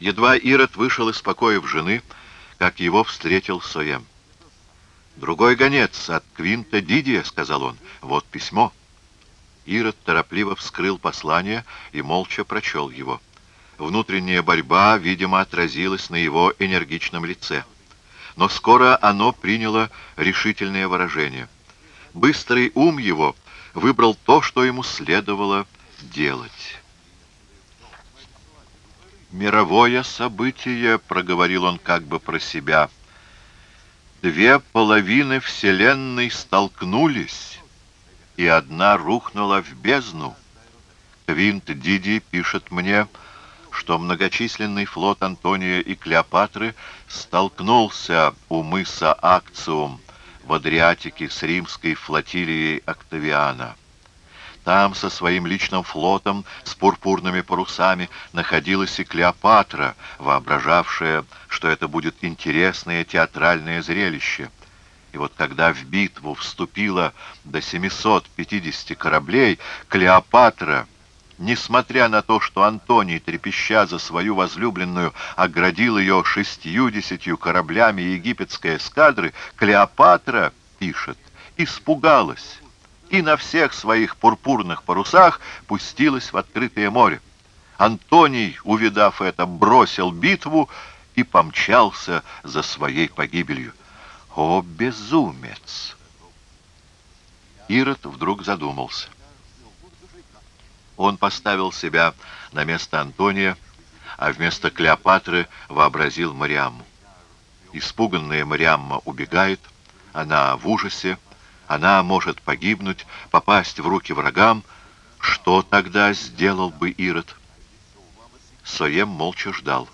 Едва Ирод вышел из покоев жены, как его встретил Соем. «Другой гонец от Квинта Дидия», — сказал он, — «вот письмо». Ирод торопливо вскрыл послание и молча прочел его. Внутренняя борьба, видимо, отразилась на его энергичном лице. Но скоро оно приняло решительное выражение. Быстрый ум его выбрал то, что ему следовало делать. «Мировое событие», — проговорил он как бы про себя, — «две половины Вселенной столкнулись, и одна рухнула в бездну. Квинт Диди пишет мне, что многочисленный флот Антония и Клеопатры столкнулся у мыса Акциум в Адриатике с римской флотилией Октавиана. Там со своим личным флотом с пурпурными парусами находилась и Клеопатра, воображавшая, что это будет интересное театральное зрелище. И вот когда в битву вступило до 750 кораблей, Клеопатра, несмотря на то, что Антоний, трепеща за свою возлюбленную, оградил ее шестьюдесятью кораблями египетской эскадры, Клеопатра, пишет, испугалась и на всех своих пурпурных парусах пустилась в открытое море. Антоний, увидав это, бросил битву и помчался за своей погибелью. О, безумец! Ирод вдруг задумался. Он поставил себя на место Антония, а вместо Клеопатры вообразил Мариамму. Испуганная Мариамма убегает, она в ужасе, она может погибнуть, попасть в руки врагам. Что тогда сделал бы Ирод? Соем молча ждал.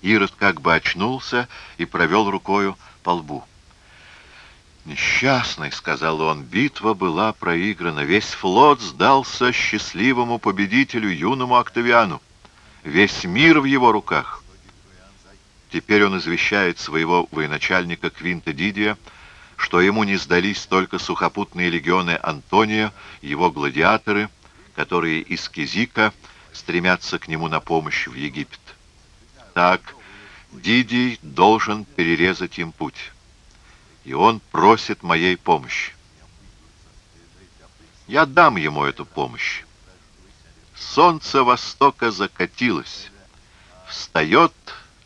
Ирод как бы очнулся и провел рукою по лбу. «Несчастный», — сказал он, — «битва была проиграна. Весь флот сдался счастливому победителю, юному Октавиану. Весь мир в его руках». Теперь он извещает своего военачальника Квинта Дидия, что ему не сдались только сухопутные легионы Антония, его гладиаторы, которые из Кизика стремятся к нему на помощь в Египет. Так, Дидий должен перерезать им путь, и он просит моей помощи. Я дам ему эту помощь. Солнце востока закатилось. Встает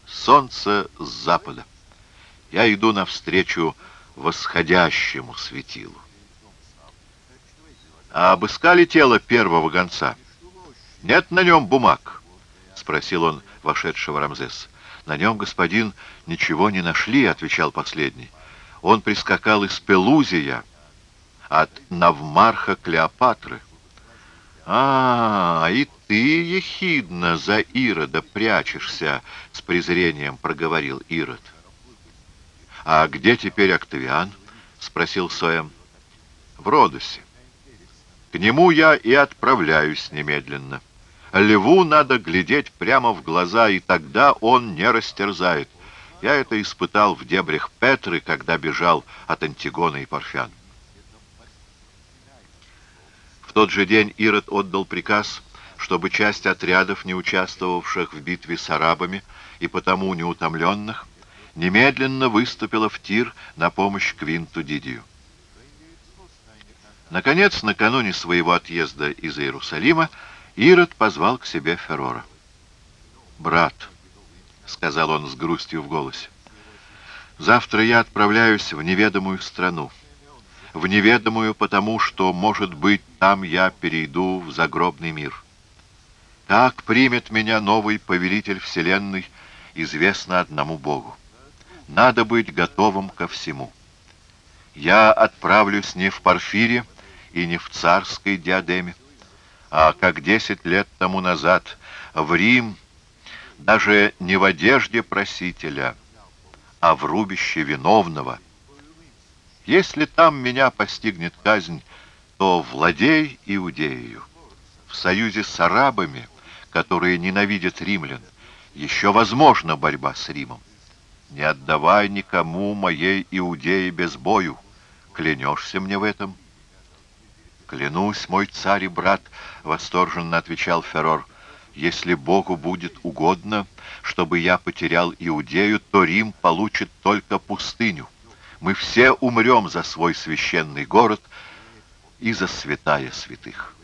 солнце с запада. Я иду навстречу восходящему светилу. «А обыскали тело первого гонца? Нет на нем бумаг?» — спросил он вошедшего Рамзес. «На нем, господин, ничего не нашли», — отвечал последний. «Он прискакал из Пелузия от Навмарха Клеопатры». «А, и ты, ехидно, за Ирода прячешься!» — с презрением проговорил Ирод. «А где теперь Октавиан?» — спросил Соем. «В Родосе. К нему я и отправляюсь немедленно. Льву надо глядеть прямо в глаза, и тогда он не растерзает. Я это испытал в дебрях Петры, когда бежал от Антигона и Парфян». В тот же день Ирод отдал приказ, чтобы часть отрядов, не участвовавших в битве с арабами и потому неутомленных, немедленно выступила в тир на помощь Квинту Дидию. Наконец, накануне своего отъезда из Иерусалима, Ирод позвал к себе Ферора. «Брат», — сказал он с грустью в голосе, — «завтра я отправляюсь в неведомую страну. В неведомую потому, что, может быть, там я перейду в загробный мир. Как примет меня новый повелитель Вселенной, известно одному Богу. Надо быть готовым ко всему. Я отправлюсь не в Парфире и не в царской диадеме, а как десять лет тому назад в Рим, даже не в одежде просителя, а в рубище виновного. Если там меня постигнет казнь, то владей Иудею. В союзе с арабами, которые ненавидят римлян, еще возможна борьба с Римом. Не отдавай никому моей Иудеи без бою. Клянешься мне в этом?» «Клянусь, мой царь и брат», — восторженно отвечал Феррор. Если Богу будет угодно, чтобы я потерял Иудею, то Рим получит только пустыню. Мы все умрем за свой священный город и за святая святых».